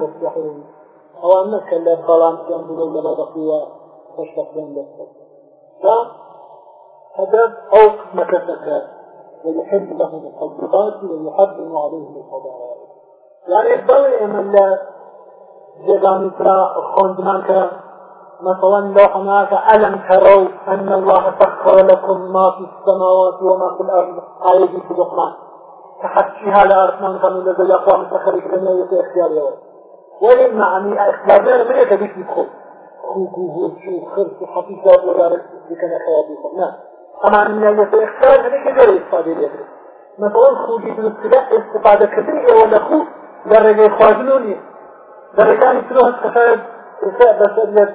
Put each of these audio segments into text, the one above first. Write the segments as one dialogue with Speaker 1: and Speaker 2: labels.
Speaker 1: خۆت بەحرم ئەوان نەکە لە بەڵامیان بوو لە بەدەخوە خۆشبەختیان لەسەر تا هدف أو قسمتك ويحب له التفضيلات ويحرم عليه الفضائل يعني الضوء من لا جدان كرا خوندناك مثلا لو هناك ألم تروا أن الله سخر لكم ما في السماوات وما في الأرض آية الرحمن تحكيها لأرسلان كانوا لدى يقوى مسخر الدنيا في اختيار يوم ولا معني أخبار ما يكبيش بيدخل خوك وهوش وخرس وحفيظات وغارك لكان خوابيهم نعم أما من اللي إخبار هذيك غير إخبار اليدرس مثلا خوجي من السلاح استفادة كثيرة ولا خوك درجة يخواجلوني درجة يسلوها التخارج إساء بس أبلد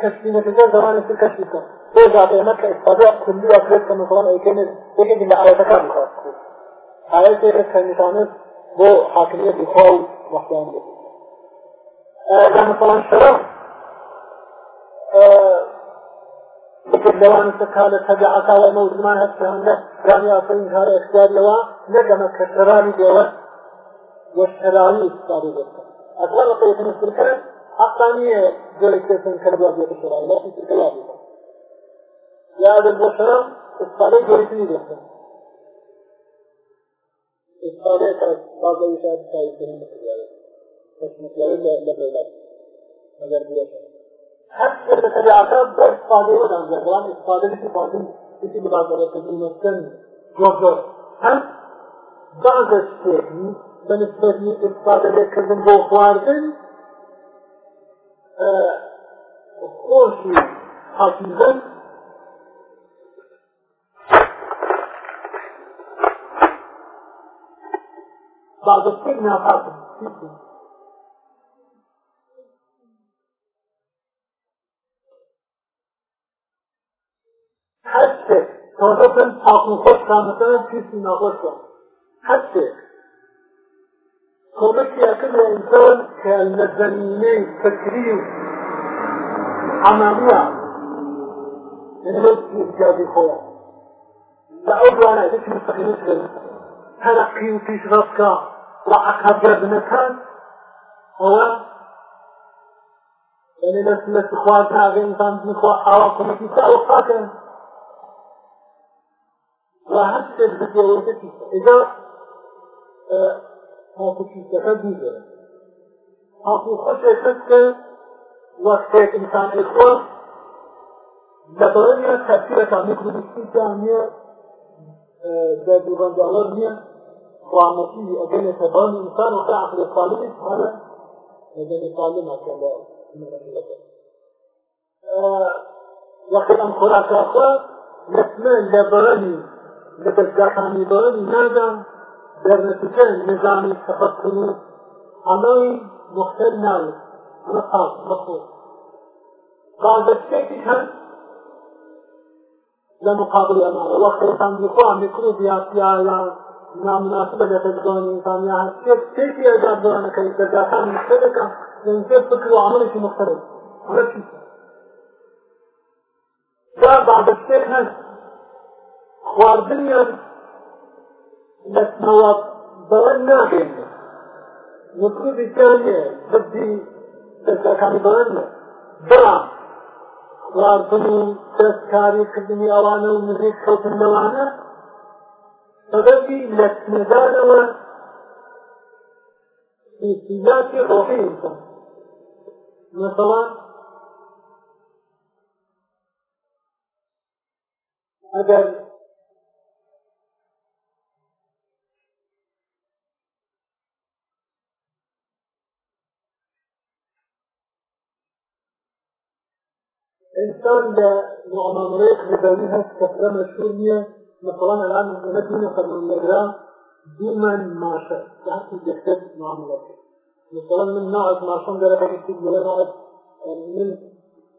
Speaker 1: كشفي نتيجة زمان يصير كشفي كان بيرجع بيعملك إستفادة كلية أفريقيا مثلا أي كانت يجب إلا على ذكر مخاص عائلتي إخوة نتانس بو حاكمية بخاو وحيان بخاو لما طبعا شرف مثل لو أنت كان تبعك وموت ما هتهم له كان يعطين هذا إخدار لوا ندم كسراني دوا والشراني إخداري دوا أقوال طيب من الشركة حقانية جولي كيسن كردوا بيت الشراني لكن شركة لا بيت يا هذا البشرة إخداري جولي كيسن دوا إخداري كرد بعض الإشارة كايسين مخداري اگر بیا حتی به طبیعتا با استفاده بودن زبان استفاده بیسی بازی بیسی مبادره کردن مسکن جوزر هم بعض الشيء بالنسبة لي استفاده کردن بو خواردن خوشی حافظن بعض الشيء من حافظ تازه بن حاکم خود کامتن پیسی نباش کن حتی خودش یکن انسان که لزمینه فکری و عملیه یعنی باید ایجادی خواهد لأولانا هیچ مستقیمش کنید ترقی و پیشرفت که وعقب جبنتان هو یعنی لسلس خواه تاغی انسان بنخواه حواکمتی تا وقتا کنید راحت بتتوتي إذا موقفي تفدي ذلك أقول خشى فتك وقت إنسان إخوة لبرانيا تفكيرة ميكروبيسي كامية بابي غندالرنيا وعمتي أجل تبان إنسان وقع عقل الطالب هذا أجل الطالب هكذا وقت أم خلاصة لسمان لبرانيا لە دەستگاکانی بەوەی نادا دەرنەتیجە نظامی سەفەرکردنی ئەمەی مختل ناوێت ئەمە قاڵ مەخۆ قاڵ دەستێکی هەر لە مقابل ئەمە وەختەکان بیخوا میکروبیا پیایا نامناسبە لە دەستگانی ئینسانیا هەر شتێک شتێکی ئەجاد بەوانەکەی دەستگاکان مختلفەکە لەنجێ فکر و عملێکی مختلف ئەمە چی بعد الشيخ هذا خواردنیان لەسەوە بەوە ناگەێن وەکوبیکانێ بەدی دەستەکانی بەوەە بڵام خواردن و دەستکاریکردنی ئەوانە و نزیک کەوتنەوانە سەبەبی لە نزانەوە استیلاتی ڕۆحی ئینسان مثلا ئەگەر انسان لمعاملات بدونها كثرة مشهور هي مثلا الان الناس هنا قد نجرى ديما ما شاء تحت الجهات معاملات مثلا من نوع ما شاء الله لك تكتب ولا نوع من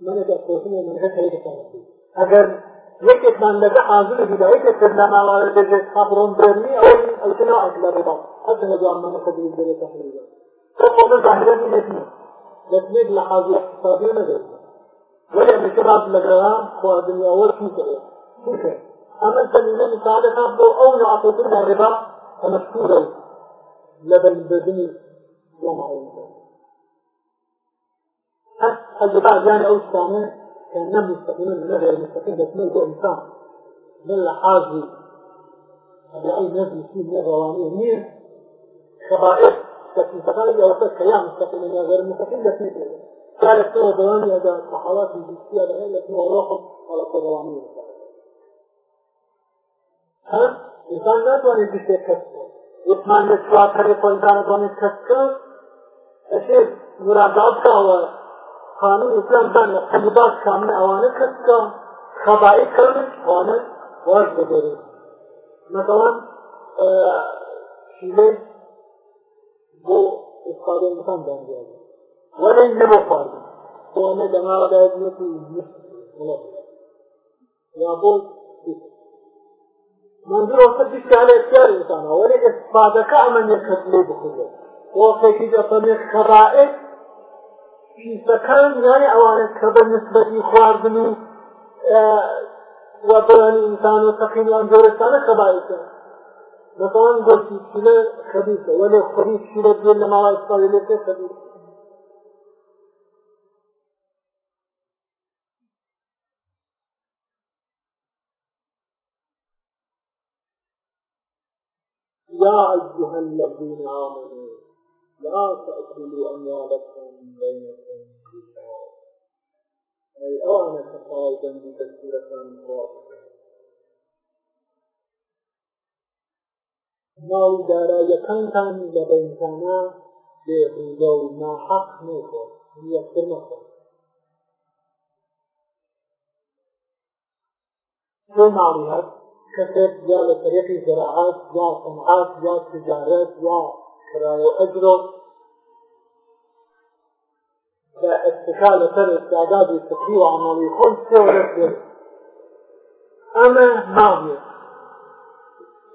Speaker 1: من الاساسيه من غير هيك اگر يكت من لدى حاضر بداية البرنامج على درجة خبرون برمي أو أو شنو أكبر بعض حتى نجوا عمنا خبرين درجة تحريرا ثم نزع هذا النتيجة لتنيد لحاضر اقتصادي مدرسة ولا بشرات مجرى خادم أول في كذا أما الفنان السعادة تبدو أو يعطيك الربا فمشكورا لبل بدني ومعون الربا جانا أو السامع كان نبي مستقيما من غير مستقيم بس ملكه إنسان من الحاجي لأي نبي فيه من الروانية خبائر لكن تقال يوصل كيان مستقيما من غير مستقيم بس ملكه قال سوى دوامي هذا الصحوات الجنسية الآن لكن الرقم على قدرانية ها؟ إنسان لا تواني بشيء كسر يتمان نسوا طريق وإنسان تواني كسر أشيء مراجعات هو قانون إسلام دان الطلبات كاملة أوانا كسر خبائي كامل أوانا واجب داري مثلا شيء بو استفاده إنسان دان جاهز وەڵێ نەبوو خوارد تۆمە دەماوەدای بێت و یا بۆ منظور صدق على اختيار الإنسان ولكن بعدك أمن يكتلي بخلق وفكي جفن خرائط في سكان يعني أولا كبر نسبة خواردنو وبران الإنسان وتقيم أنجور السنة خبائطة مثلا قلت شلة خبيثة ولا خبيث شلة لما ما يصطلق خبيثة يا أيها الذين آمنوا لا تأكلوا أموالكم بينكم بالباطل الآن تقاضا مذكرة راسخة ناو دارایەکانتان لە بەینتانە بێڕوودە و ناحەق نەخۆ یەکتر مەخۆ تۆ ماڵی هەست كسب يا لطريق زراعات يا صناعات يا تجارات يا كراية أجرة اتكال لسر استعداد التقريب عمالي خل سورة أما ما هي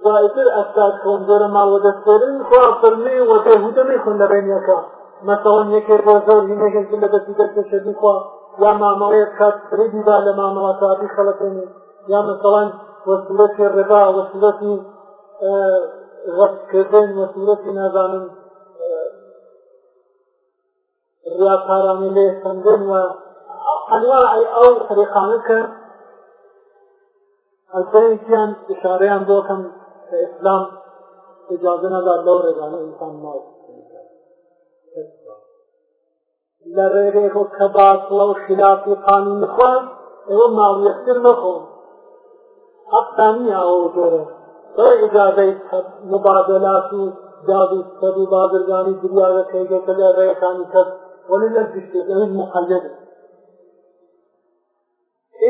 Speaker 1: ظاهر أستاذ خندر ما ودسترين خواه فرمي وتهدمي خندرين يكا مثلا یەکێ بۆ زۆر هینێکن لە دەستی دەرکەشێنی خوا یا مامەڵەیە کات فریدی با لە مامەڵاتاتی خەڵەکەنی یا مەسەڵەن وسلة الربا وسلة غەستکردن وەسورەتی نازانم ڕیاکارانی لێ سندن و ئەنواعی ئەو خەریقانە کرد ئەلبەیەکیان ئشارەیان بۆکەم کە ئیسلام ئجازە نەدات لەو ڕێگانە ئینسان ماڵ لە ڕێگەیەک کە باس لەو خلافی قانونی خۆن ئێوە ماڵیەکتر مەخۆن حقانیە ئەو زۆرە بەڵێ ئجازەی مبادلات و داد و سەد و بازرگانی دریاگە تێگەکە لە ڕێەکانی کەس ولی لە گشتێت ئەوین مخەلد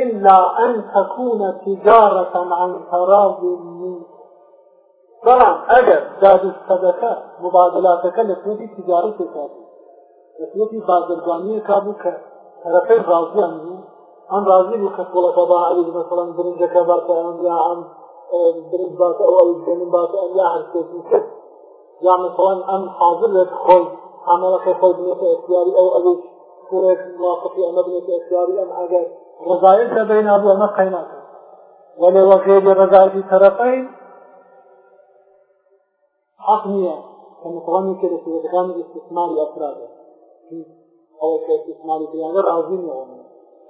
Speaker 1: إلا أن تكون تجارة عن تراض منك بەڵام ئەگەر دادستەدەکە مبادلاتەکە لە سوودی تجارەتێکات لە سوودی بازرگانیە کابوو کە هەرەکەی ڕازیان بوو ئەم رازی بوو کە کوڵە بەبا ئەوی مەسەڵەن برنجەکە باتە ئەم یا ئەم برنج باتە ئەو ئەوی بێنم باتە ئەم یا هەرکێکی کرد یا مەسەڵەن ئەم حاضر لێت خۆی عملەکە خۆی بنێتە ئەختیاری ئەو ئەوی کوڕێک موافقی ئەمە بنێتە ئەختیاری ئەم ئەگەر رضایل تەبەی نابوو ئەمە قەیناکە ولی وەغێ بێ رضایلی طرفین حق نییە کە مەسەڵەن کە لە سوێتەکانی استثماری ئەفرادە ئەوە کە استثماری بیانە رازی نیە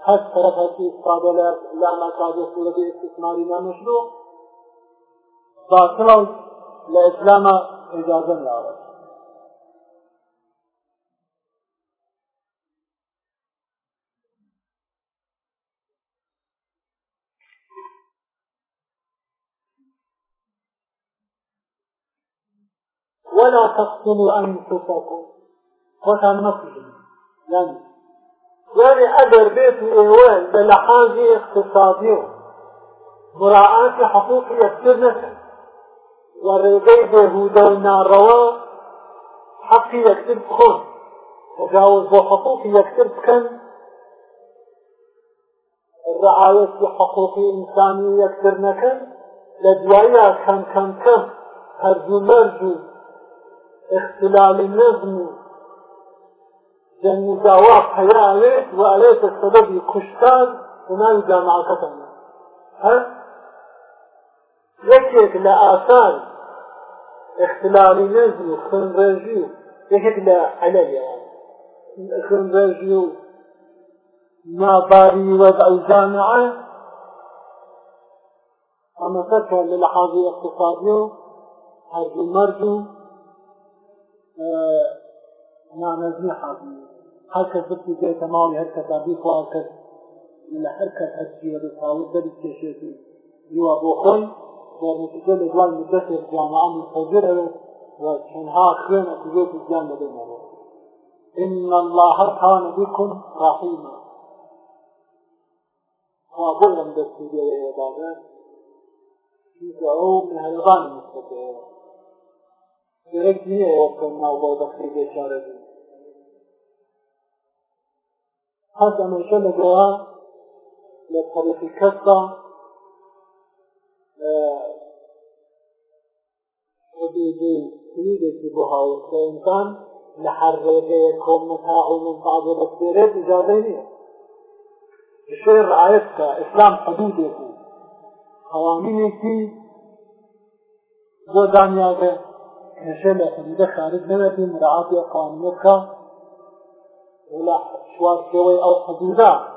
Speaker 1: هەر طرفەتی استفاده لا مكاد صورة استثمار ما مشروع باطلا لإسلام إجازة لا ولا تقتلوا أنفسكم وكان مكتوب يعني يعني أدر بيت الإيوان بلحاظ اقتصادي مراعاة حقوق يكتبنا ورغي بهودا وناروا حق يكتب خون تجاوز بحقوق يكتب كان الرعاية حقوق إنساني يكتبنا كان لدوايا كان كان كان هرجو مرجو اختلال النظم للمساواة حياوي وعليك السبب يكشتان وما يجامع كتن ها يكيك لآثار اختلالي نزي وخنرجي يكيك لعلل يعني خنرجي ما باري وضع الجامعة أما فتح للحاضر اقتصادي هرج المرج آه نانەزی حاضر هەر کەس بچی دێتە ماڵی هەر کەسا بیخوا کەس لە هەر کەس هەسیوە لە تاوت دەری کێشێتی دیوە بۆ خۆی بۆمتگە لە دوای مدەتێک جامعام خەجرەوێت وچەندها خوێنە کوێت گیان لەبێنەوە إن الله كان بكم رحيما وأقول لهم دستي يا بابا يدعو من هالغان المستقيم direkt niye yaptın Allah'a da kıyıda çağırdın? هەر ئەمەشە لە گۆوا لە تەڵقی کەسدا سریدێکی بۆ هاوسە ئینسان لە هەر ڕێگەیە کۆمەتا ئەو منفاادە بەسێرێت ئجاازەی نیە شێ ڕایەت کە ئیسلام قەدودێکی قوانینێکی بۆ دانیاگە کەشە لە حدودە خارج نەبێتی مراعاتی قانونەکە ولا شواركوي أو قدودا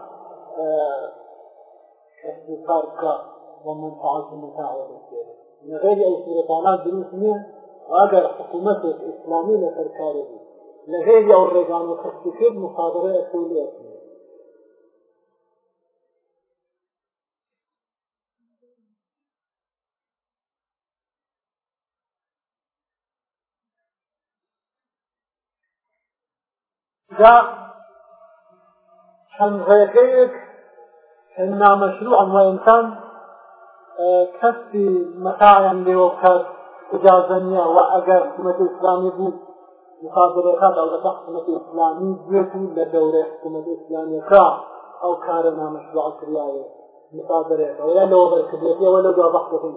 Speaker 1: استثارك ومنفعة المتعاون من غير أي سلطانات دروس منه وأجر حكومة الإسلامية لسركاري لغير أو الرجال وكتكيد مصادرة أسولية Yeah. حمزەیەەکەیەک نامەشروع وإنسان کەسی مەتاعیان لێوە بکات اجازە نییە و ئەگەر حکوومەتی ئسلامی بوو مخابرەکە دەوڵەتە حکوومەتی ئسلامی گوێتن لە دەورەی حکوومەتی ئسلامیەکە ئەو کارە نامەشروع کریایە مخابرەکە یا لەوە بەرکردێتەوە لە جا بەحەکەی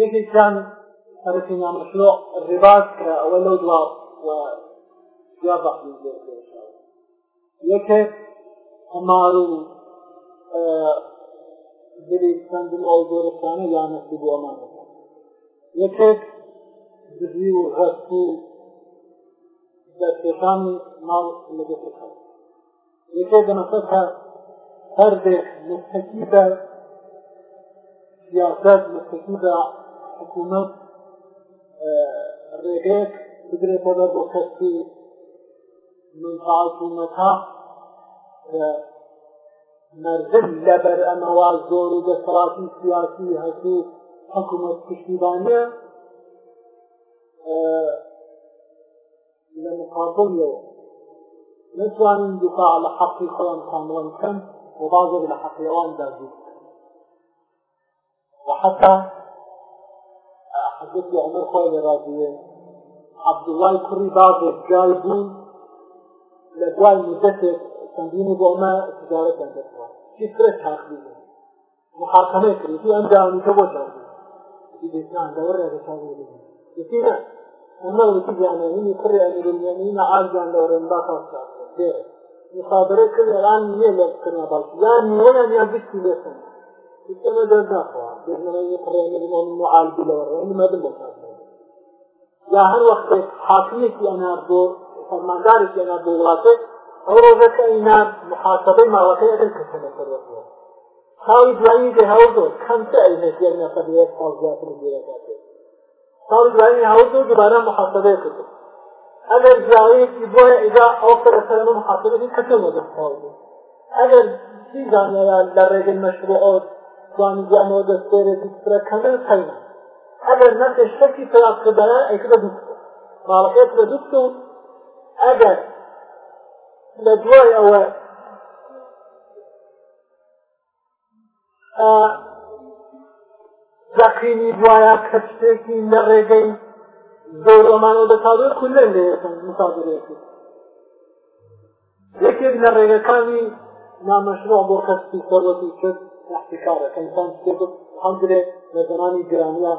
Speaker 1: یەکێکیان حرفی نامەشروع ڕباز کە ئەوە لەو دوا یا بەخی یەکە هەمار و دەستند ئەو دۆرەستانە یانەسی بۆ ئەمان یەکێک دزی و هەست و دەستێتانی ماڵ لەگەت یەکێ دەمەسەر هەردێک مستەکیدا سیاست مستەکیدا حکوومەت ڕێگەیەک بگرێتەوە بۆ کەسی منتاڵکومەکە مەرگن لەبەر ئەمەوا زۆر و دەسەڵاتی سیاسی هەتوو حکوومەت پشتیبانە لە مقابلەوە نتوانین دفاع لە حەقی خۆیان خانوان کەم و بازر لە حەقیەوان دازوو وحتى حضرت عمر خوي راضيه عبد الله كري بعض الجايبون لە دوای مدەتێک چەندینی بۆ ئەمە تجارەتیان دەکەوە چی فرش تاخلی محاکمەی کردی ئەم داونیتە بۆ جاوی دیسان دەوەڕێ دەچاوی یەکی نە ئەمە وتی جانانینی کوڕی ئەمیرمانینە ئازیان لەوڕێن باخەڵ مخابرە کرد ئەلان نیە لێکردنە باش یان نیەیان یا بشتی لێسن ئێمە دەرداخوا بێژنەوەی قڕێنەرمان معالبی لەوەڕێن مەدن بۆ یا هەر وەختێک حاکمێکی ئەنار بۆ فەرمانداری تێنا بۆ وڵاتێک ئەو ڕۆژەکە ئینا محاسبەی ماوەکەی ئەدەن کەسە لەسەرەوە ساڵی دوایی دێ هەوڵ زۆر کەمتە ئەینێت یەک نەفەر یەک ساڵ زیاتر گیرەکاتێت ساڵی دوایی هەوڵ زۆر دوبارە محاسبەیە کرد ئەگەر زاویەکی بۆیە ئیدا ئەو سەرەسەرمە محاسبەی کەسە مەدەست ساڵ ئەگەر زانیان لە ڕێگەن مەشروعات زانیانەوە دەستێرە دیسترە کەمەر خەینە ئەگەر نەکە شەکی تەلاقدەران ئەیکە دوست ماڵەکەت لە دوست و ئەگەر لە دوای ئەوە زەقینی دوایە کە شتێکی لە ڕێگەی زۆر ئەمانە دەتاوێ کولە لێەکەن مساادرێکی یەکێک لە ڕێگەکانی نامەشرا بۆ خەستی سەرەتی کرد احتکارە کەسان شتێک هەندرێ لە زمانی گرانیە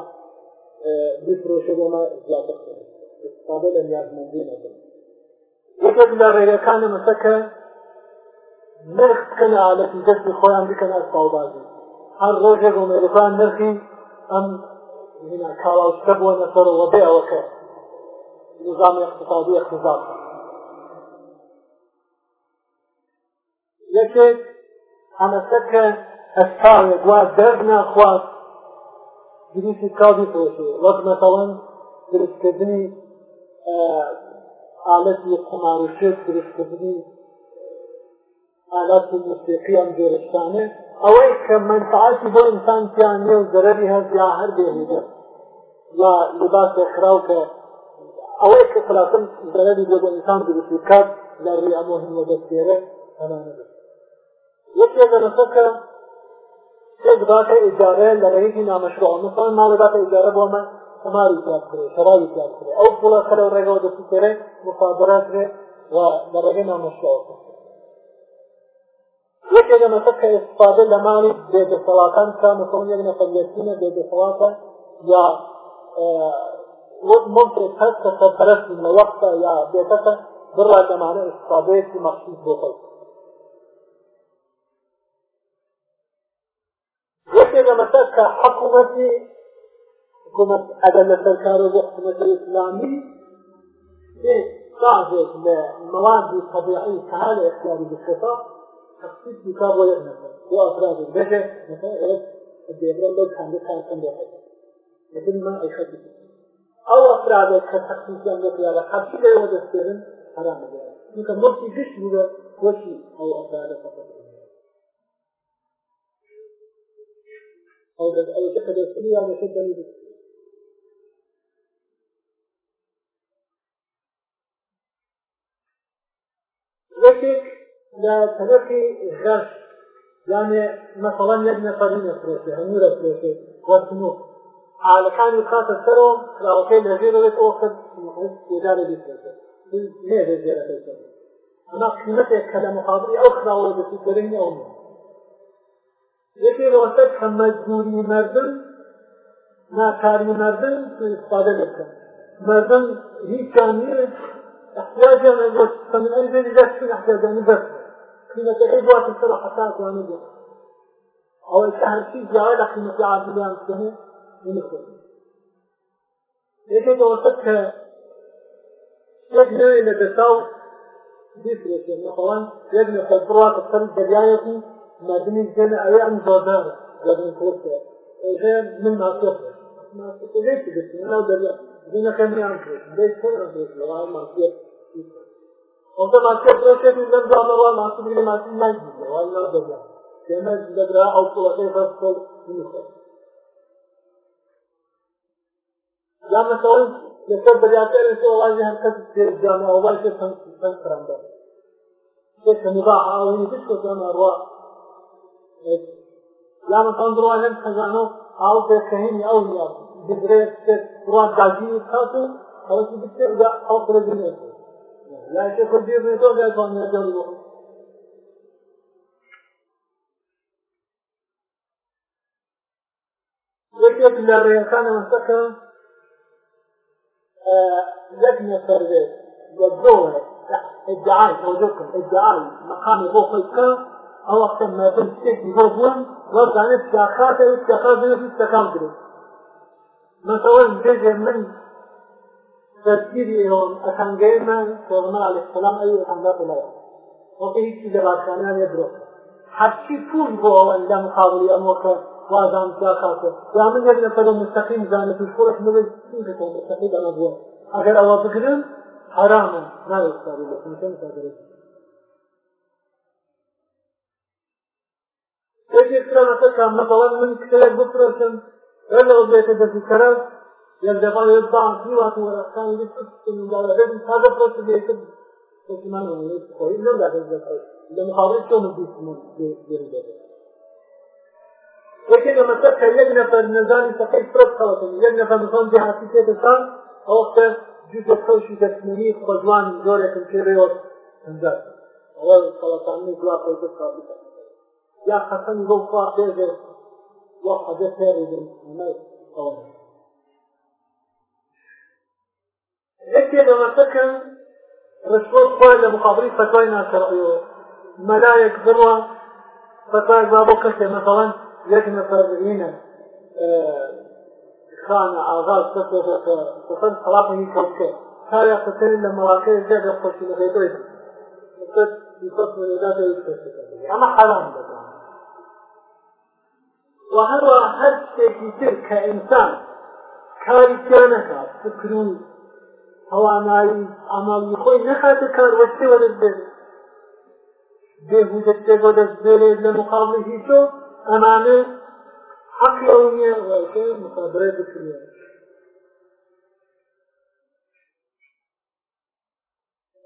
Speaker 1: بیفرۆشە بۆمە زیاتر استفاده لە نیازمەندی نەکەن یەکێک لە ڕێگەکانی مەسەکە نرخ بکەنە ئالەتی دەستی خۆیان بکەن ئەس باوبازی هەر ڕۆژێک ئۆمێرەکان نرخی ئەم کاڵاوشتە بووە نەسەرەوە بێ ئەوەکە نظامی اقتصادی اقتصاد یەکێک ئەمەسەکە ئەستاوێک وا دەرد ناخواست دروستی کاڵی پۆشی وەک مەسەڵەن درستکردنی آلەتی قمارشێت درستکردنی آلات موسیقی ئەم جێرشتانە ئەوەی کە منفعاتی بۆ ئینسانیان نێو زەرەری هەر یا هەر بێنیدە یا لباس خراو کە ئەوەی کە خلاسم زەرەری بۆ بۆ ئینسان درستکات لەڕی ئەمۆهن وە دەستێرە هەمانە یەکێ دەرەسەکە سێ دباتە ئیجارە لە ڕێکی نامەشروع مثلا ما دباتە ئیجارە بۆمە خماری تیاب کرێ شەرابی تیاب کرێ ئەو پوڵە خەرەو ڕێگەوە دەستی کرێ مخابرات کرێ و لە ڕێگەی نامەشتەوە یەکێک لە مەسەکە استفاده لە ماڵی بێدەسەڵاتان کا مەسەڵ یەک نەفەر یەکینە بێدەسەڵاتە یا وەک مڵکێک هەست کە سەرپەرست لە وەختە یا بێتەکە بڕا دەمانە استفادەیەکی مەخصوص بۆ خەڵک یەکێک لە مەسەکە حکوومەتی حکومت ئەگەر لەسەر کارۆ بۆ حکوومەتی ئیسلامی بعضێک لە مەوادی طبیعی کە هەر ئیسلامی بکەتە تخصیص بکا بۆ یەک نەفەر بۆ ئەفراد بەژێ دێبرن لەو کاندە کارکەم بۆ حەکە لەبن ما ئەیخەت ئەو ئەفرادێک کە تخصیصیان بۆ پیاوە قەبشی لەوە دەستێرن حرام بگەرە چونکە مڵکی گشت بووە بۆشی ئەو ئەفرادە فەقەت أو أو تقدر كل يوم يشد یەکێک لە طرفی غەرس یانێ مەسەڵەن یەک نەفەری نەفرێتێ هەموو دەفرێتێ وەتنو ئالەکانی خاتە سەرەوە کراوەکەی لەژێ دەبێت ئەو خەت جێدارە بیفرێتێ نێ دەزیێرەکەی سەرەوە ئەما قیمەتێک کە لە مقابلی ئەو خراوە دەسیت دەبێن ئەو نیە یەکێ لەوەسەر هەمەجبوری مەردن ناکاری مەردن استفاده دەکەن مەردن هیچ جانیرێک احتياجي انا بس فمن اي بيت اذا شو احتياج يعني بس قيمة العيد وقت الصلاة حتى يعني بس او الشهر شيء زيادة قيمة العبد اللي عم تسمي ونخرج لكن لو وصلت شيخ نوي لبساو بيفرق يعني اخوان يجني خبرات الصلاة بدايتي ما بين الجنة او يعني زودانة قبل الكوسة غير من ما تخرج ما تخرج ليش بس انا ودريا زينة كان يعمل ليش كان يعمل onda maske prese bizden canlı olan maske bir maske ben gidiyor. Vallahi de ben. Demez bize bir ağ okula şey fasıl kimse. Yani mesela mesela beriyatı elbise olan bir herkes bir canlı olan şey sen sen kıranda. Şey mubah ağlayın hiç kazan arva. Yani mesela duruğa hem kazanı ağıl ve sehim ya ağıl ya. Bizre işte duruğa gazi yıkatın. Kalesi bitti ve ağıl kırabiliyorsun. لكن قد يبي توقع كان يجلو وكيف للريخان مستقى لجنة سربيت والدولة ادعاء توجهكم ادعاء مقام بوخيكا او اكثر ما يكون شيء بوخون وارجع نفسي اخاطر واستخاذ نفسي استخاذ من تقول من تذكيرهم أتنجي من سيغمر عليه السلام أي أتنجا بلايا وقيه كي دباركانان يدرك حبشي فول بو أن لا مقابل أموك وازان جاكاك يا من يجب أن تدو مستقيم زانة الفرح نبي سيجة مستقيم أنا بوا أغير أوا بقرن حراما ما يستطيع لك مشان تدرك تجي كرامتك مثلا من كتلك بفرسن ولا بيت دفي كرامتك یەک دەفعە یەک بانکی واتم وەرەخانی لێ سوستکن مجاوەدەن تا دەفرەت لێکرد حکمان خۆی لەم داخل دەفعە لە مخابرێت چۆن بیسمون گێری دەبێت لكن لما تبقى يجنة فالنزاني فقيد فرد خلطة يجنة فالنزان جهة في سيدستان أو أختا جوزة خوشي تسميني خجوان جورة كنكيريوس انزال أول خلطاني كلا قيد القابلة يا حسن ذو فاقية وحدة ثاري من الميت أولا لكن لما سكن رشوة خوال لمقابلين فتوى ناصر ملايك ذروة فتوى بابو كسي مثلا لكن فرزينا كان عغاز كسر فقد خلاصه يكوكي هاي قتل لمراكز جاد يخوش لغيدوه قد يقص من ذاته يكوكي أما حرام بدا وهو هر شيء كتير كإنسان كاري كانك فكرون توانایی ئەماڵی خۆی نەخاتە کاروەستی وەدەست بێت بێهودەت تێ بۆ دەست بێرێت لە مقابلی هیچۆ ئەمانە حەقی ئەو نییە ڕێکە مخابرە بکرێت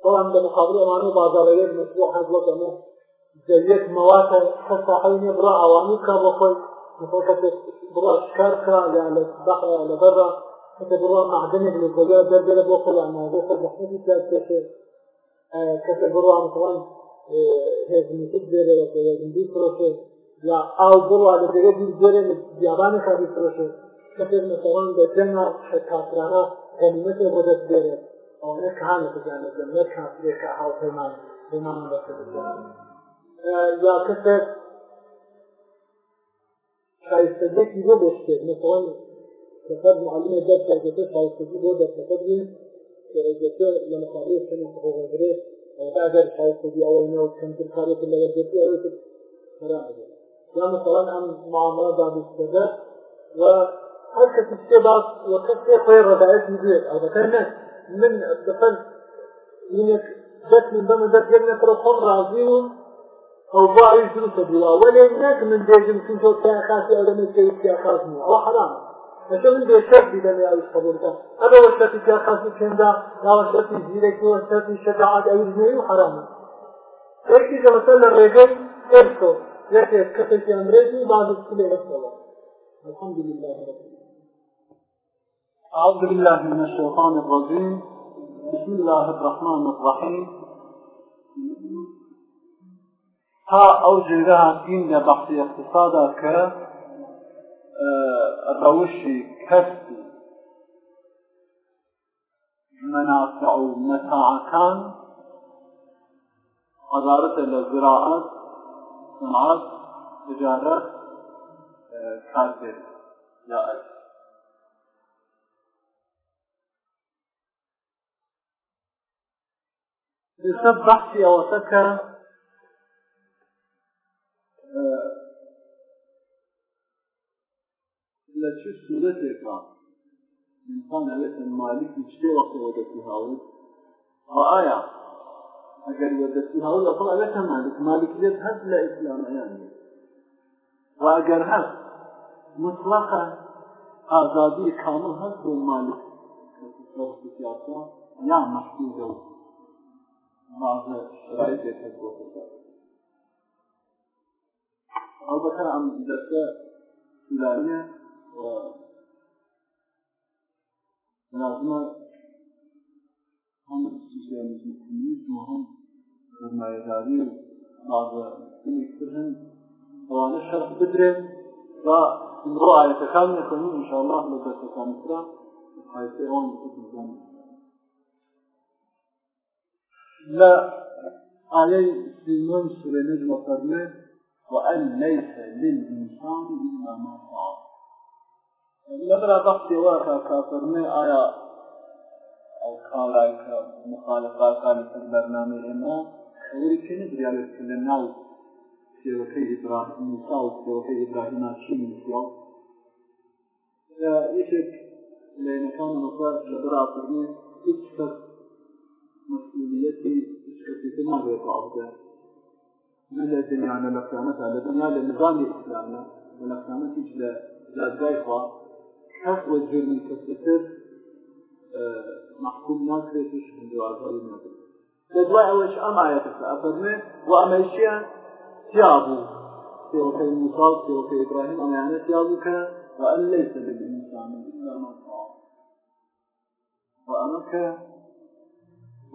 Speaker 1: طبعا بمقابل أمانة بازاريات مشروع حظ لك زەویەت مەواتە خەستا عینێ بڕ ئەوانی کا بەخۆی مفەکەت بڕ شکار کا یا لە بەقە لە بەرە حتى برا معدنك للزجاج دردلة بوصل أنا بوصل بحثي ثلاث كتير كتب برا مثلا هذه تقدر لك هذه دي فروشة لا أو برا لتجد مزدر جابان خابي فروشة كتب مثلا بجنة كافرانا غنيمة بدت دير أو نكهان بجانب جنة كافرة كأحاو فرمان بمعنى بس بجانب یا کەسێک شایستەجێکی بۆ بۆ شتێک مثڵەن فقد معلم الدرس كاريكاتير فايستجي بو درس قدري كاريكاتير لما قالوا سنة حقوق غيره بعد فايستجي أول ما وكان في الخارج اللي جدتي أو يكتب حرام يعني مثلا عن معاملة بعد السادات وهل كتبتي بعض وكتبتي خير ربعات مزيد أو ذكرنا من الدفن منك جت من ضمن ذات يبنى ترى صر عظيم أو باعي جلوسة بلا ولكنك من ديجم كنت أخاسي أو لم يكتب أخاسي أو حرام مثل من بشك بدم يا الخبر ده أنا وشتي يا خاص كندا لا وشتي زيرك وشتي شجاعة أي زميل وحرام لكن إذا مثلا الرجل إرثه لكن كتب في أمريكي بعد كل إرثه الحمد لله رب العالمين أعوذ بالله من الشيطان الرجيم بسم الله الرحمن الرحيم تا ئەو جێگە هاتین لە بەختی اقتصادا کە ڕەوشی کەستی منافع و مەتاعەکان عەزارەتە لە زراعەت سنعات تجارەت کارگر یا ئەس لەسەر بەحثی ئەوەتە کە لە چ سوورەتێکا انسان ئەوێت مالیکی چ وەختە وەدەستی هاوت ئایا ئەگەر وەدەستی هاوت لەپڵ ئەوێتە مالک مالکیت هەست لە ئیسلامیان واگەر هەست مطلقە ئازادی کامل هەست و مالک سیاسا یا مەحدود دەوت مازە شرایط دێتە بۆ ئەو بەکەر ئەم دەستە سولانیە لازمە sistemimizin kurmuş muhim sermayedari bazı elektriğin bağlı şartı bedre ve bu ayete kan yakını inşallah lezzet kanıtra ayete 10 لا آية سيمون سورة نجم قرنه وأن ليس للإنسان إلا ما صار لەبرا بەختی واکە کافرمێ ئایا ئەو کاڵای کە مخالفاکانی سەر بەرنامەی ئێمە کەوریکەنی بریاوێت کە لە ناو سێوەکەی ئیبراهیم موسا و سێوەکەی ئیبراهیما چی نووسیا یەکێک لێنەکان مەسەر لەبرا فرمێ هیچ کەس مسئولیەتی هیچ کەسێکی نابێت عەبدە من لە دنیا لە قیامەتە لە دنیا لە نظامی ئیسلامە لە قیامەت هیچ لە دادگای خوا هەر بۆ جرمی کەسیتر محکوم ناکرێتیش هندوازاری نەبێت لە دوای ئەوەش ئەمایەتە ئەفەرمێ و ئەمەشیان تیا بوو تێوەکەی موساڵ تێوەکەی ئیبراهیم ئەمەیانە تیا بوو کە وأن ليس للإنسان إلا ما سعى وأمك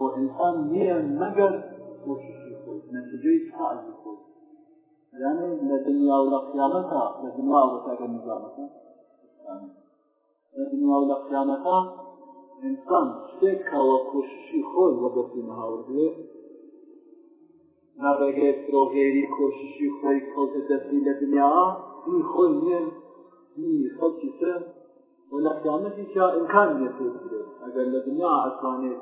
Speaker 1: وإنسان هي مجر وشيشي خوي نتجي فعل خوي يعني لدنيا ولا قيامتها لدنيا ولا قيامتها لە دنیا و لە قیامەتا ئینسان شتێک کەوە کوششی خۆی وەدەستی نەهاوردێ نەڕێگەی فرۆغێری کۆششی خۆی کەوتە دەستی لە دنیا این خۆی نێن نی خەڵکی تر و لە قیامەتی چا ئینکان نێتێت ئەگەر لە دنیا ئەتوانێت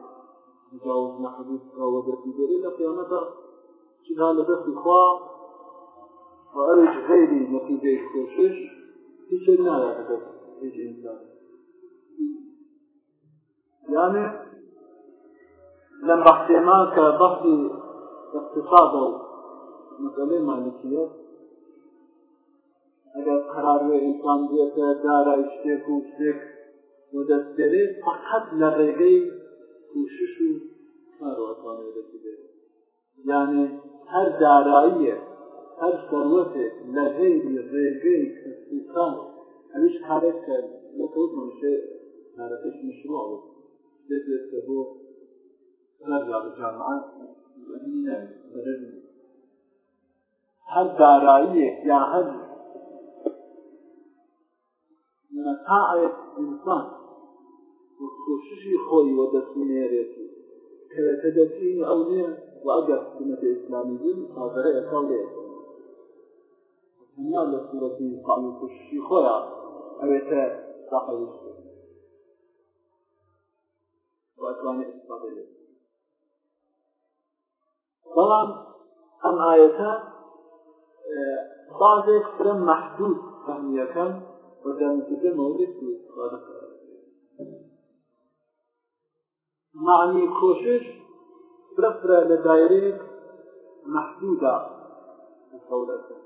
Speaker 1: مجاوز نەحدود کەوە دەستی بێرێ لە قیامەتە چدا لە دەستی خوا وأرج غيري نتيجة كوشش في جنة هذا في جنة یانێ لەم بەحسێما کە بەختی اقتصاد و مەسەلەی مالکیەت ئەگەر قەراروێ ئینسان بێتە دارای شتێک و شتێک و دەستێرێ فەقەت لە ڕێگەی کوشش و کارواتوانێ دەستێت یانێ هەر داراییە هەر سەروەتێک لە غێری ڕێگەی کەسوکان ئەمیش حالێک کە لەکەوت منشێ حالەتش مشروع بود دەکرێتکە بۆ جامعان هەر داراییەک یا هەر متاعێک ئینسان کوششی خۆی وە دەستێرێت کەکە دەستین ئەو نیە و ئەگەر حکوومەتی ئیسلامی بن حاضرە ئەسان لێت دنیا لە سوورەتی قانون کوششی خۆیان ئەوێتە ساحەوشت واتوانێت استفاده لێ بەڵام ئەم ئاەتە بازێک فرە محدود فەهمیەکان وەدەنگدە مەورد و استفاده معنی کۆشش فرە فرە لە دایرێک محدودە متولەکە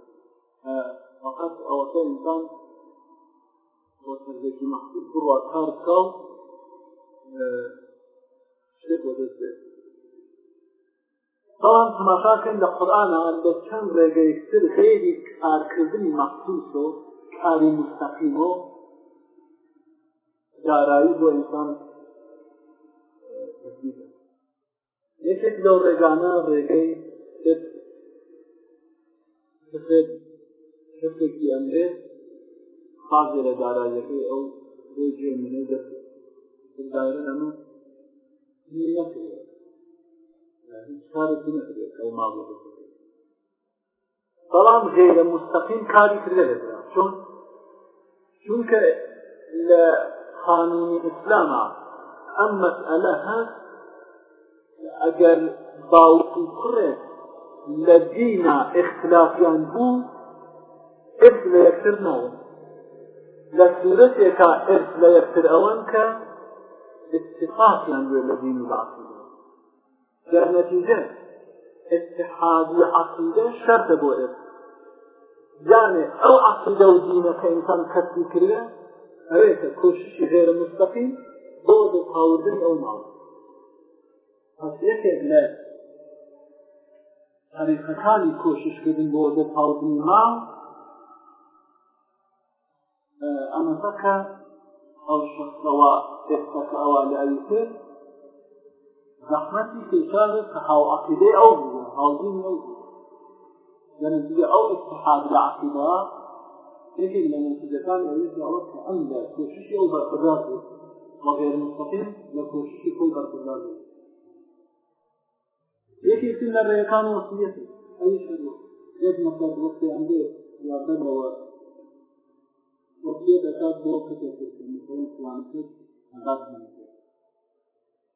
Speaker 1: فقط ئەوەکە ئینسان بۆ سەرێکی محدود بڕوا کار کاو شتێک بۆ دەست بێت بەڵام تەماشاکەن لە قورآنا لە چەند ڕێگەیتر غێری کارکردنی مەخصوص و کاری مستەقیم و دارایی بۆ ئینسان یەکێک لەو ڕێگانە ڕێگەی بخێت شتێکی ئەمرێ قازێ لە دارایەکەی ئەو بۆ جێ منێ دەست دایرە ئەمە نەکرێت هیچ کارێکی نەکرێت ئەو ماڵی بەڵام غێرە مستەقیم کاری کردە لێدرا چون چونکە لە قانونی ئیسلامە ئەم مەسئلە هەست ئەگەر باوکی کوڕێک لە دینە ئختلافیان بوو ئرس لە یەکتر نەوە لە سورەتێکە ئرس لە یەکتر ئەوەن کە استقاقیان گوێ لە دین و عقیدە در نەتیجە اتحادی عقیدە شەرتە بۆ ئێ یانێ ئەو عقیدە و دینە کە ئینسان کەسی کردە ئەوێتە کوششی غێرە مستەقیم بۆ دەپاوردن ئەو ماڵ پس یەکێک لە طریقەکانی کۆششکردن بۆ دەپاوردن ماڵ ئەمەسەکە ئەو شخصەوە پێستەکەەوە لەوی کرد زەحمەتی کێشار کە هاوعقیدەی ئەو بوو هاوزین ئەو بوو لە نزیگە ئەو اتحاد لە عقیدا یەکێک لە نتیجەکان ئەوەیە ئەوە کە ئەم لە کۆششی ئەو بەرپەدار بوو وغێر مستقیم لە کۆششی خۆی بەرپەدار بوو یەکێکی لە ڕێەکان وەسیەتی ئەویش هەبوو یەک مەسەر وەختی ئەندێ یا بەرەوە وەکلێ دەکات بۆ کتێکردن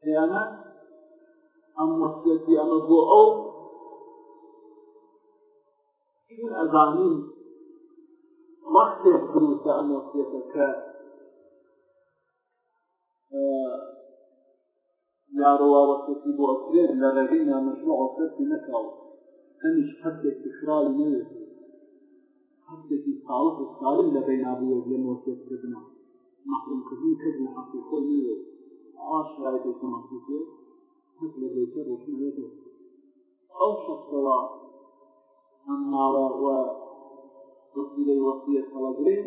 Speaker 1: پێیانە ئەم وەسیەتی ئەمە بۆ ئەو ئەزانین وەختێک دروستە ئەم وەسیەتە کە یاڕوا وەسیەتی بۆ ئەکرێت لە لەگەی نامەشمە وەسەتی نەکاو هەمیش حەزێک تکرار نەوێت حسێکی ساڵح و سالم لە بینابووە لە مۆسیێتکردنا مەحرمکردنی کرد لە حەقی خۆی نیوێ ئاش رایێک مەحسوسێ هەک لە بێتە ڕۆشنێت ئەو شخصەوە ئەماوە و وسیلەی وەسیە سەڵەگرێ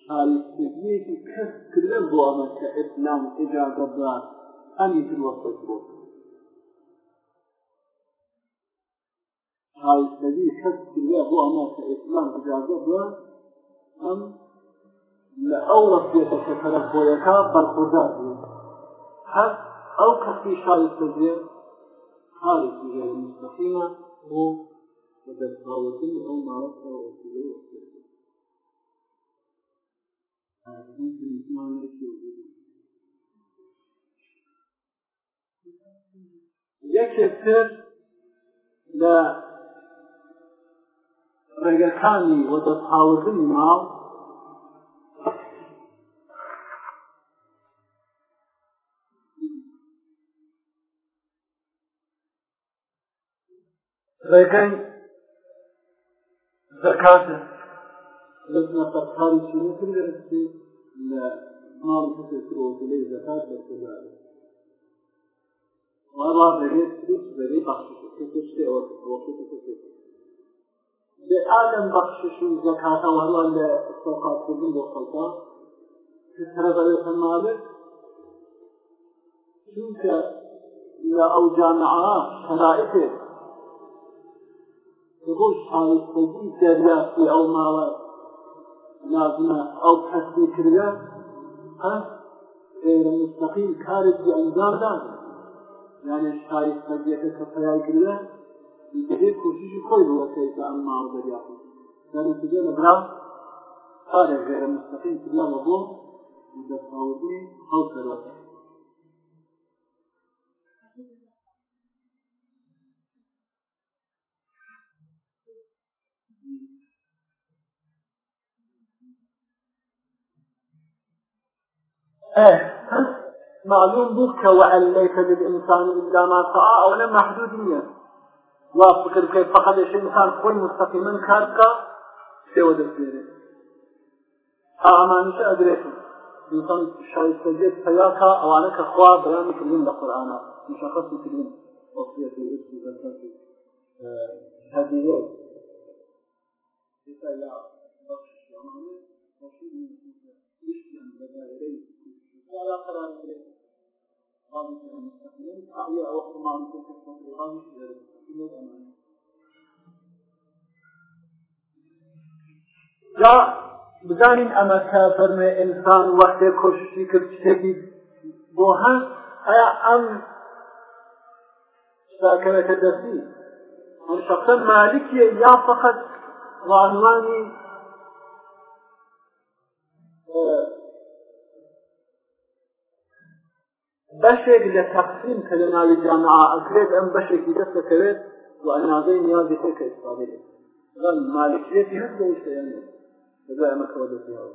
Speaker 1: شارستگیەکی کەس کردن بۆ ئەمە کە ئیسلام ئجازەدار ئەمی تر وەسەک بۆ شایستگی کەس کردە بۆ ئەمە کە ئیسلام ئەجازە بە ئەم لە ئەو وەسیێتە کە تەرەفۆیەکە بەرخوردار بێت هەر ئەو کەسی شایستە بێت کارێکی غێر مستەقیمە بۆ بە دەستاوەتن ئەو ماوەتە وەسیلەی وەسیێت یەکێک تر لە ڕێگەکانی بۆ دەستحاوردنی ماڵ ڕێگەی زەکاتە لەبنە سەرخاری شروع لەستی لە ماڵ کەسێکۆلەی زەکات بەکردار وڵات دەبێت بەری بەخشەکە شتێ وەکەکە لآدم بخشش زكاة وهلوان لسوقات كبير وخلطة تتربى لتمالك چونك لأو جامعة شرائطه تقول حالي تجيب درياتي أو ماوات لازمة أو تحسي كريا ها غير المستقيم كارثي أنزار دار يعني الشارع تجيب كفايا كريا دەبێت کوششی خۆی بەکەیت ئەم ماوە دەریاخ نەتیجە لە برا پارێ غێرە مستەقیم کردەوە بۆ دەستاوردنی ئەو کەرەوە معلوم بك وعليك للإنسان إلا ما سعى أو لم محدود وا فکر بکەیت فقط ێش انسان خۆی مستقیمن کار بکە سێوە دەستێنێت تا ئەمانیشە ئەدرێتن انسان شایستەجێت پەیا کا ئەوانە کە خوا بەیانی کردین لە قورآنا مشخص کردین وصية الإرث والزكاة هديات إلى بخش الشمال وصول من الإرث يشمل بدائرين ولا قرار إليه جا بزانین ئەمە کە فەرمێ ئینسان وەختێ کۆششی کرد شتێکی بۆ هەست ئایا ئەم شتاکەوێتە دەستی شخصا مالکیە یا فقط ڕانوانی بەشێک لە تەقسیم کە لە ناوی جامعا ئەکرێت ئەم بەشێکی دەستەکەوێت و ئەنازەی نیازی تێ کە ئیسلامی لێت غەم مالکیەتی هەست بە شتیان لێت بەزای ئەمەکەوە دەستیەوە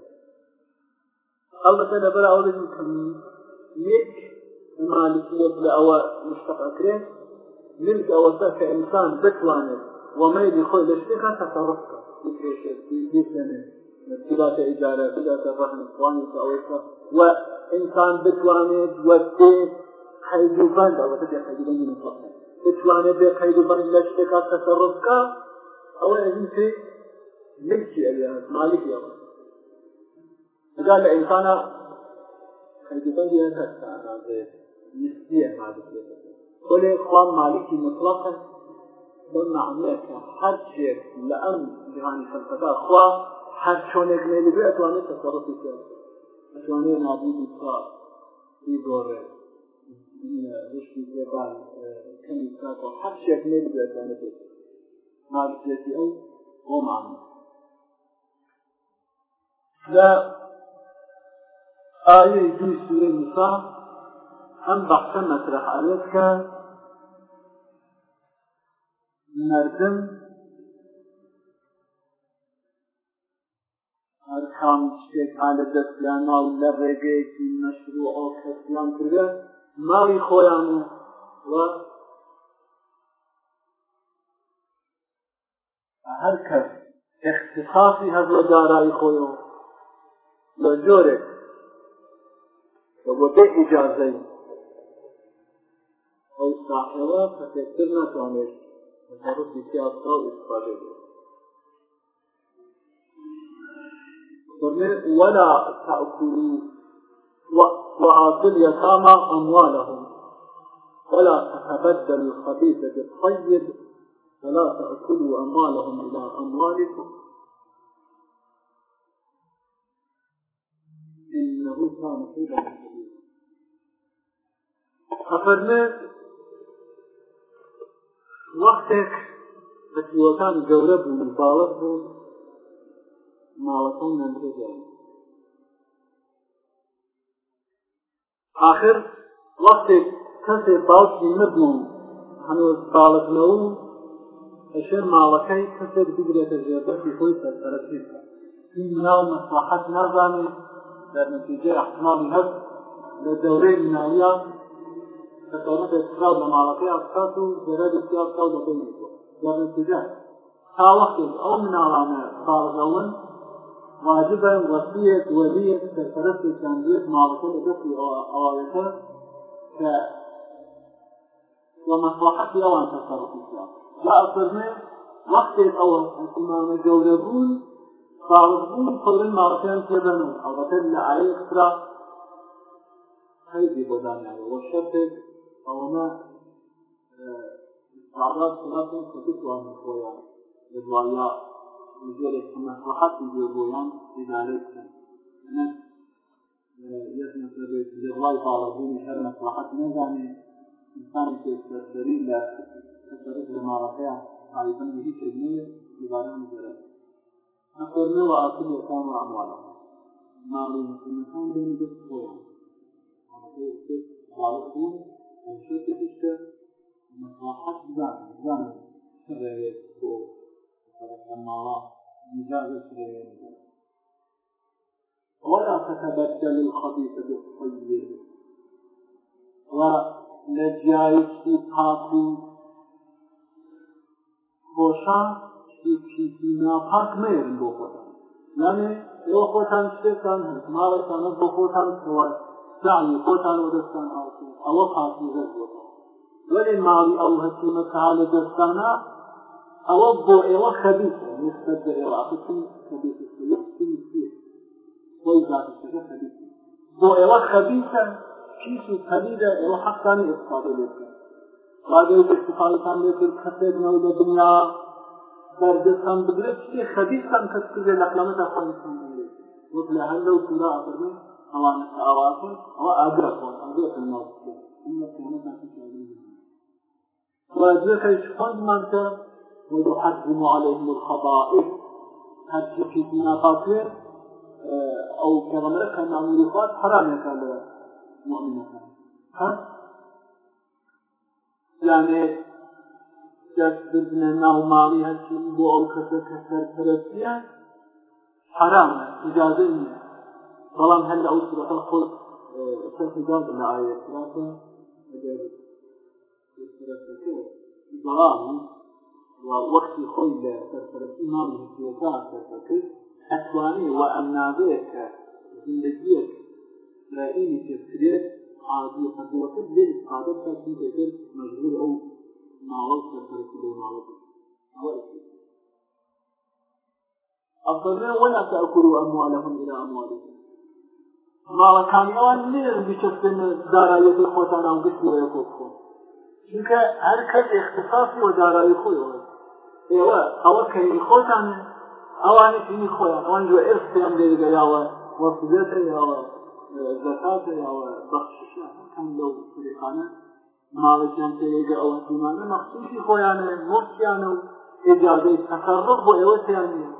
Speaker 1: ئەڵبەتە لەبەر ئەوڵێ یەک مالکیەت لە ئەوە مشتەق ئەکرێت ملك أو كإنسان بتوانه وما يدخل لشيء كان تصرفه ارتباط إدارة ارتباط الرحمة إخواني فأويسا وإنسان بتوانيت وكيف حيث بند أو تبقى حيث بند من فقط بتوانيت بيق حيث بند لشتكا تصرفك أو أنت ملكي أبيها مالك يا رب قال لإنسان حيث بند ينتهي أنا نسبية مالك ولي إخوان مالكي مطلقا بمعنى كحد شيء لأم جهان الفلسفة أخوان هەر چۆنێک لێنگوێ ئەتوانێت تەسەڵەتی کە ئەتوانێت نابیدی تا بیگۆڕێ ڕشتی لێبان کەمی کاکۆ هەر شێک لێنگوێ ئەتوانێت ماگوێتی ئەو بۆمان لە ئاەی دوی سوورەی نسا ئەم بەخسە مەسرەحالێت کە مردم هەرکام شتێک لە دەست لە ناڵ لە ڕێگەیەکی مەشروع کەسیان کردە ماڵی خۆیان و هەر کەس اختصاصی هەز لە دارایی خۆیەوە لە جۆرێک بە بۆ بێ ئیجازەی ئەو ساحەوە پەتێکتر ناتوانێت بەڕوسی سیاستا و ئیسپاژێت فرمي ولا تأكلوا وآكل يتامى أموالهم ولا تتبدل الخبيث بالطيب فلا تأكلوا أموالهم إلى أموالكم إنه كان حوبا خفرنا وقتك بتوكان جورب ومبالغ ماڵەکەم نەندرێن آخر وەختێک کەسێ باوکی مردم هەنوز باڵکنەوە ئەشێر ماڵەکەی کەسێک بگرێتە ژێبەتی خۆی سەرسەرەتی ناو مەسلحەت نازانێت در نتیجە احتمالی هەست لە دەورەی مناویە کەسەڵەت ئێسرا بە ماڵەکەی ئاسکات و زەرەدەسیاستاو دەبێت در نتیجە تا وەختێک ئەو مناڵانە باڵگەون واجبە وەسیەت وەلیەت سەرپەرستێکیان بێت ماڵەکە لە دەستی ئەوایەکە کە ومەسلحەتی ئەوان تەسەرڕفیکە لا ئەفەرمێ وەختێک ئەوە حکومانە گەورە بوون باوەبوون پڕن ماڵەکەیان تێبەن و ئەڵەکە لە عەیە خرا خەیبی بۆ دانیانەوە شەرتێک ئەوەمە ئاغا سڵاتن خەبیتوانن خۆیان لە دوایە زۆرێک مەسلحەتی بۆیان ئیدارەی بکەن یەک مەسەبێت لەڵای باڵەبوونی هەر مەسلحەت نەزانێ انسانی سەرسەری لە سەرک لە ماڵەکەیە ئایبەن هیچ نوێ دیواران زۆرە ئەخۆرنەوە ئاسل وەکان و ئەموالە ماڵی مسلمەکان بین دەست بۆیان باڵک بوون شێکێکیش کە مەسلحەت بزانێت بزانێت بۆ ولا تتبدل الخبيث بالطيب ولجايشتي باكو خۆشان شتێکی ناپاک مێرن بۆ خۆتان یانێ ئێوە خۆتان شتێکان هەن ماڵەکانە بۆ خۆتان کەوان زانی خۆتان و دەستان هاوتون ئەوە پاکی زەر بۆتان وەێ ماڵی ئەو هەسیمەکە لە دەستانە ئەوە بۆ ئێوە خەبیت نسبت بە عێراقتون خۆی ذاتیشەکە خەبیت بۆ ئێوە خەبیتە کیس و خەبیدە ئێوە حەقانی ئستفاده لێ بکەن بعدەوە استفادەتان لێ کرد خەفێتنەوە لە دنیا بەردەستان بگرێت شتێ خەبیتان کەس کردێ لە قەمەتە خۆنیتان بگرێت وەک لە هەر لەو سورا ئەفەرمێ ئەوانە ئاواتن ئەوە ئاگرە خۆن ئەگرێتن ناو بکەن ئەمە قیامەتان تشارێت واجبەکەی خۆنمان کە ويحرم عليهم الخبائث هر كي ناقاتر او كغمرة كان عمليقات حرام يكال مؤمنة ها يعني دست بزنه ناو مالی هستیم بو او کسا کسر پرستیه حرامه اجازه نیه بەڵام هەند ئەو سورەتە خۆ سەرخدان لە ئاەتراکە بەڵام وەختی خۆی لە سەرپەرستی ماڵی هیچەکە سەرپەکرد ئەتوانێ و ئەم ناوەیە کە زندگیەک لەئینی پێکرێت عادی قەدوەکە لێ ئادەت تاکی دەکرد مەجبور ئەو ماوەڵ سەرپەرستی لێ ماوە أفضل ولا تأكلوا أموالهم إلى أموالكم ماڵەکانی ئەوان نێر بچستن دارایی خۆتان ئەو گشت وەیە کۆ بخۆن چونکە هەر کەس اختصاصی وە دارایی خۆی ئێوە ئەوە کەنی خۆتان ئەوانی کنی خۆیان ئەوان جو ئێرس پێیان لێگەیاوە وەفدەتە یاوە زەکاتە یاوە بەخششەکان لەو فریقانە ماڵێکیان پێگە ئەوە دیمانە مەخصوصی خۆیانە مۆکیانە و ئێجازەی تەقەڕق بۆ ئێوە تیان نیە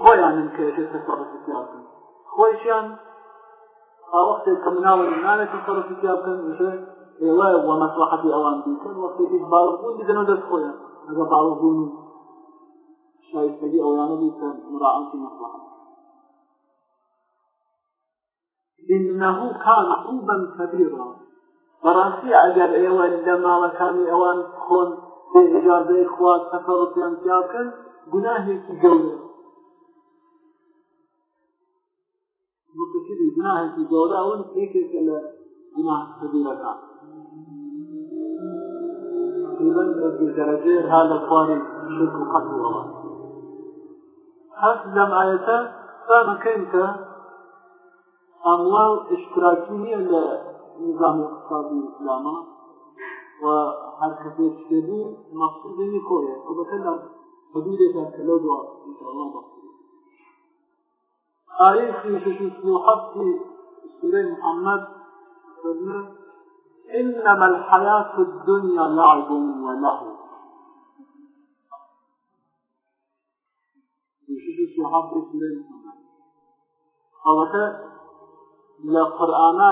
Speaker 1: خۆیانن کێشە تەقەڕەتیابن خۆیشیان ئاوەختێک کە مناوە نانێتی فەرەتیابکەن وشە ئێوە وە مەسلحەتی ئەوان بیکەن وەختێکی باڵبوون بدەنەوە دەست خۆیان ئەگە باڵبوون شایستگی ئەویانە بوو کە مراعاتی مەسلحەت إنه كان حوبا كبيرا براسي أجر إيوة لما وكان إيوان خون بإجازة إخوات سفرت ينتياكل گناهي في جولة متكري گناهي في جولة وان تيكي كلا گناه كبيرة كان في درجة هذا الخواري شرك قتل الله هەست لەم ئاەتە بەکەین کە ئەڵا اشتراکی نییە لە نظام اقتصادی ئسلامە و هەر کەسێک شتێبوو مەقصودنی کۆیە ئەو بەکە لە حدودێکە کە لەو دو آية 57 سورة محمد إنما الحياة الدنيا لعب ولهو شی حافظ ئەوەکە لە قورآنا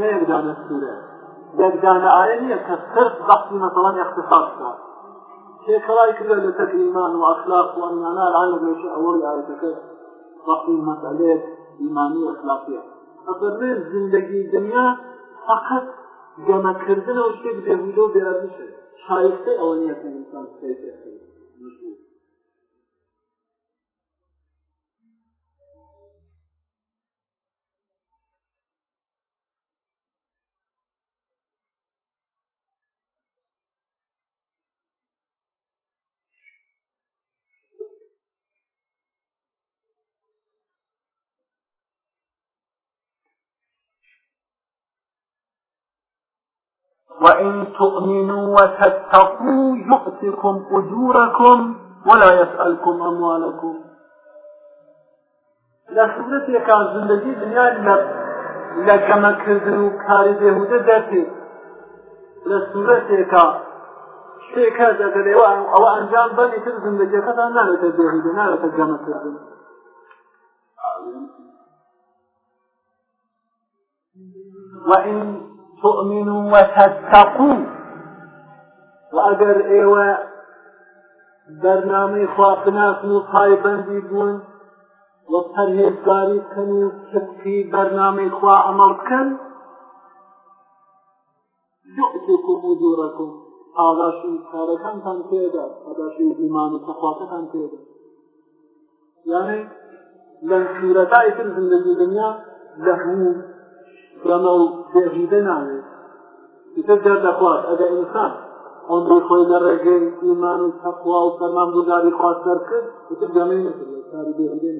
Speaker 1: نەیەکدانە سوورە دەکدانە ئاە نییە کە سرد بەختی مەسەڵان اقتصاد بکات تێکەڵای کردە لە تەک ئیمان و ئەخلاق و ئەمیانە لە گەوشە ئەوە یاەکە بەختی مەسەلێت ئیمانی ئەخلاقیە ئەفەرێ زندگی دنیا فقط گەمەکردنەوە شتێک بێهودۆ بێرەبیشە شایستە ئەوە نیە کە ئینسان سێ وإن تؤمنوا وتتقوا يؤتكم أجوركم ولا يسألكم أموالكم لە سوورەتێکا زندگی دنیا لە لە گەمەکردن و کاری بێهودە دەرتێت لە سوورەتێکا شتێکە دەگەڵێەوە ئەوە ئەنجام بەنی تر زندگیەکەتان نالێتە بێهودە نالێتە گەمەکردن وإن تؤمنوا وتتقوا وأجر إيوة برنامج خواقنات نصاي بندي بون وپەرهێزگاری بکەن و سبتی بەرنامەی خوا ئەمەڵ بکەن یعتکم اجورکم پاداشی کارەکانتان پێدا پاداشی ئیمان و تەخواتەکان پێدا یعنی لە سورەتای تر زندگی دنیا لە هەموو رەمە و بێژیدە ناوێت ئیتر دەردەخوات ئەگە ئینسان عمری خۆی لە ڕێگەی ئیمان و تەقوا و فەرمانگوزاری خواستەر کرد ئیتر گەمەی نەکرد کاری بێژیدە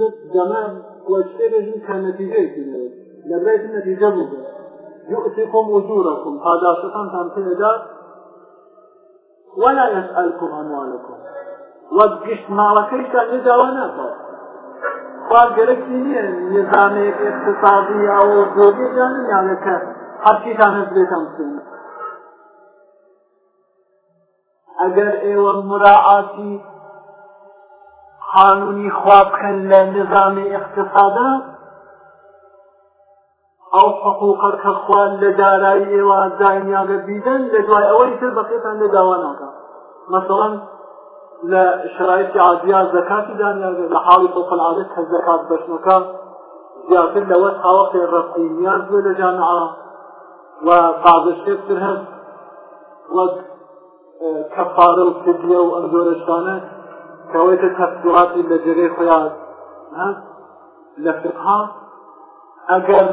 Speaker 1: نەکرد گەمان وەشتێرەژی کە نەتیجەی کنێت لە برای نەتیجە بوو يؤتكم وجوركم هذا شطان تنتهدا ولا يسألكم أموالكم وقشت ما وكيشتا ندا ونافر خوار گەرەکی نییە نظامێک اقتصادی ئەو زۆرگێکیان یانەکە هەرچیتان هەز بێتم سنە ئەگەر ئێوە مراعاتی قانونی خوا بکەن لە نظامی اقتصادا ئەو حقوقەر کە خوان لە دارایی ئێوە داینیاگە بیدەن لە دوای ئەوەی تر بەقێتان لە داوا ناکات مثلا لشرایطی عادیا زکاتی دانیاگرێت لە حاڵی فوقالعادە کە زکات بەشنەکە زیاتر لەوە تاوەقی ڕەفعی نیاز بێ لە جامعە و بعض شتێکتر هەست وەک کەفارە و فدیە و ئەم جۆرە شتانە کەوێتە تەفسیراتی لە جێگەی خۆیان هەست لە فقها ئەگەر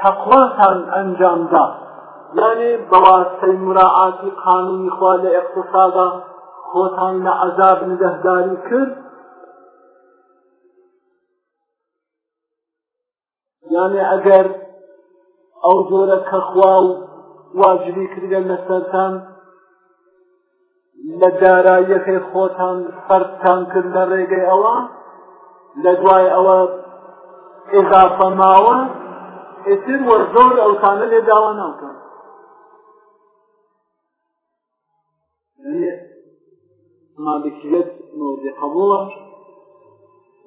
Speaker 1: تەقواتان ئەنجامدا یعنی بەواستەی مراعاتی قانونی خوا لە اقتصادا خۆتان لە عذاب نگەهداری کرد یانێ ئەگەر ئەو جۆرە کەخوا و واجبی کردە لەسەرتان لە دارایەکەی خۆتان فەرتان کرد لە ڕێگەی ئەوە لە دوای ئەوە ئێضافە ماوە ئێتر وەرزۆر ئەوتانە لێ داوا ناکەن ما بكلت موضع حضورة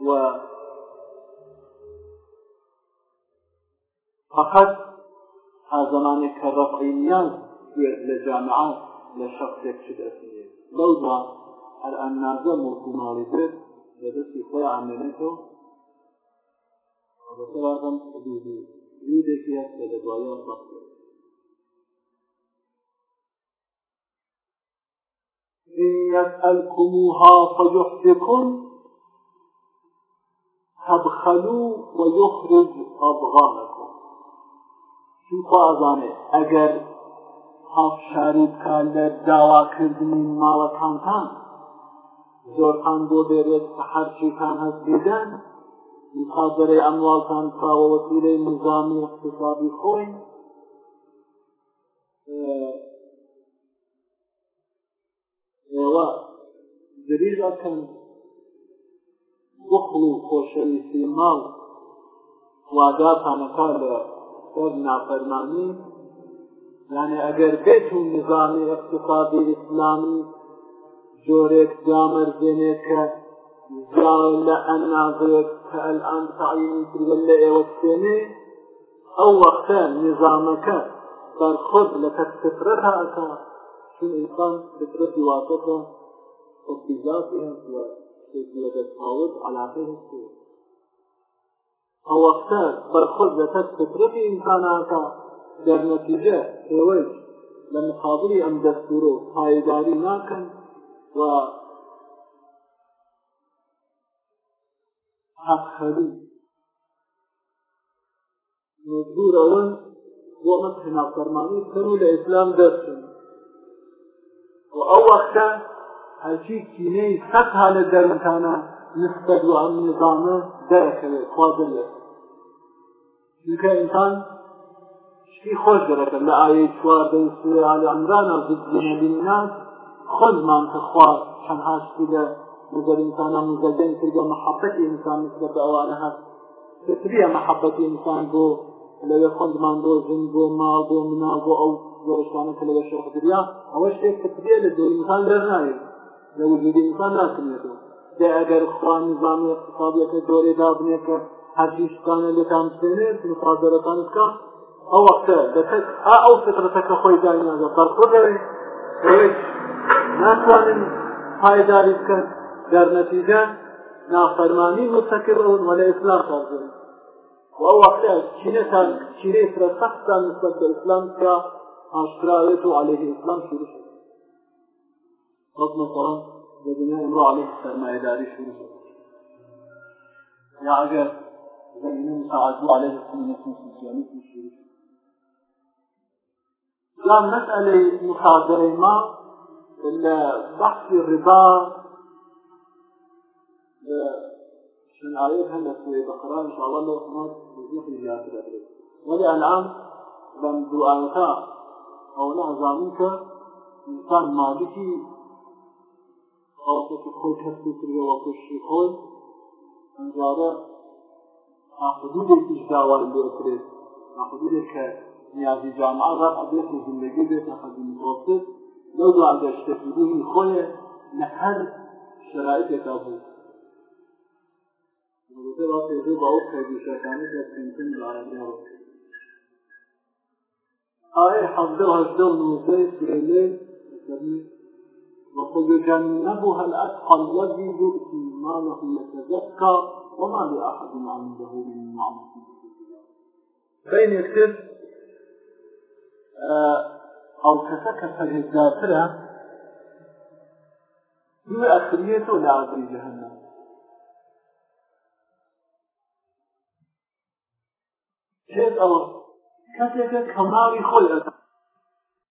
Speaker 1: و فقط هذا زمان كرفع الناس لجامعات لشخص يكشد أسنية بوضع الآن نازل موضوع مالي لدەستی خۆی ئامێنێتەوە بەسەرم حدودی ویدێکی هەست لە دوایان بەخت إن يسألكموها فيحفكم تبخلوا ويخرج أضغانكم چون خوا ئەزانێ ئەگەر هاڵشاری بکە لە داواکردنی ماڵەکانتان زۆرتان بۆ دەبێت کە هەرچیتان هەست بدەن مخادرەی ئەمواڵتان کاوەوەسیلەی نظامی اقتصادی خۆی ئێوە دریژەکەن بخڵ و خۆشەویستی ماڵ واگاتانەکە لە خۆر نافەرمانی یعنی ئەگەر بێت و نظامی اقتصادی ئیسلامی جۆرێک دامەرزێنێ کە لە ئەنازێک کە ئەلان تعینی کردن لە ئێوە سێنێ ئەو وەختە نظامەکە بەرخۆت لە کەس فطرەت هاکە چون انسان فطرت واقعه وفي ذاتها وفي تعود على هذه الصور او وقتا برخود لتك فطرت انساناتا در نتيجة هوج لمقابل ام دستورو پایداری ناکن و حق حدود مجبور اون و من هنا فرمانی کنو لإسلام دستون و ئەو وەختە هەرچی کینەی سەد هاە دەرمتانە نسبەت و ئەم نظامە دەرەکەوێت خوازن لێت چونکە ئینسان شتی خۆش دەرەکە لە ئایەی چواردەی سورە ئال عەمران زدینەبینات خۆزمان کە خوا چەندها شتی لە نظر ئینسانە مزەجەن کردە محەبەتی ئینسان نسبەت ئەوانە هەست تسریە محەبەتی ئینسان بۆ لەوێ خۆندمان بۆ زن بۆ ماڵ بۆ منا بۆ ئەو زۆرشانە کە لەوێ شەخدریا ئەوە شتێک کەترێ لە دو ئینسان دەرناوێت لە وجودی ئینسان ناکرێتەوە دێ ئەگەر خوا نظامی اقتصادیەکە دۆرێ دابنێ کە هەرچی شتانە لێتان بسێنێت مفادەرەکان بکە ئەو وەختە دەکەت ئا ئەو فترەتەکە خۆی دانیازە بەرخۆدەوێت ناتوانن پایداری بکەن دەرنەتیجە نافەرمانی مستەکڕون وەلە ئیسلام کارزن ئەو وەختە چینەتان چیرێ سرە سەختان نسبەت بە ئیسلام کە ئاشکراوێت و عليه ئیسلام شروع شد غضن الطرف بە دنیا ئمڕۆ عليه سەرمایەداری شروع شد یا ئەگەر زمینە مساعدو عليه الكومونیسم سوسیالیسم شروع شد لا مسألة مصادرة ما إلا بحث الربا شنعير هلا في بقران إن شاء الله لو سمحت توضیحی زیاتر دەبێت ولی ئەلعام لەم دوو ئاەتە ئەوە ئەزانین کە ئینسان مالکی خاڵێکی خۆی کەسی کردە وەکوشی خۆی ئەنجارە حدودێکیش داوار لێ کرێت حدودێک کە نیازی جامعە ڕەت بێت و زندگی بێتە خەدمی بۆست لەو دو ئەگەشتەفیدی خۆیە لە هەر شرایطێکا بوو بەڵێ ڕاستی زۆ باوەڕ کردیشەکانی لە تەنتن لارەدا ئایا حەفدە هەزدە و نوزەی سورەلێ وَقُلْ هل أثقل الذي يؤتي ماله يتزكى وما لأحد عنده من نعمة بين يكتب ئەو کەسە کە فەرێزداترە دوێ ئەخریێت و لاگری جەهنم پێت ئەوە کەسێکە کەماوی خۆی ئەەکە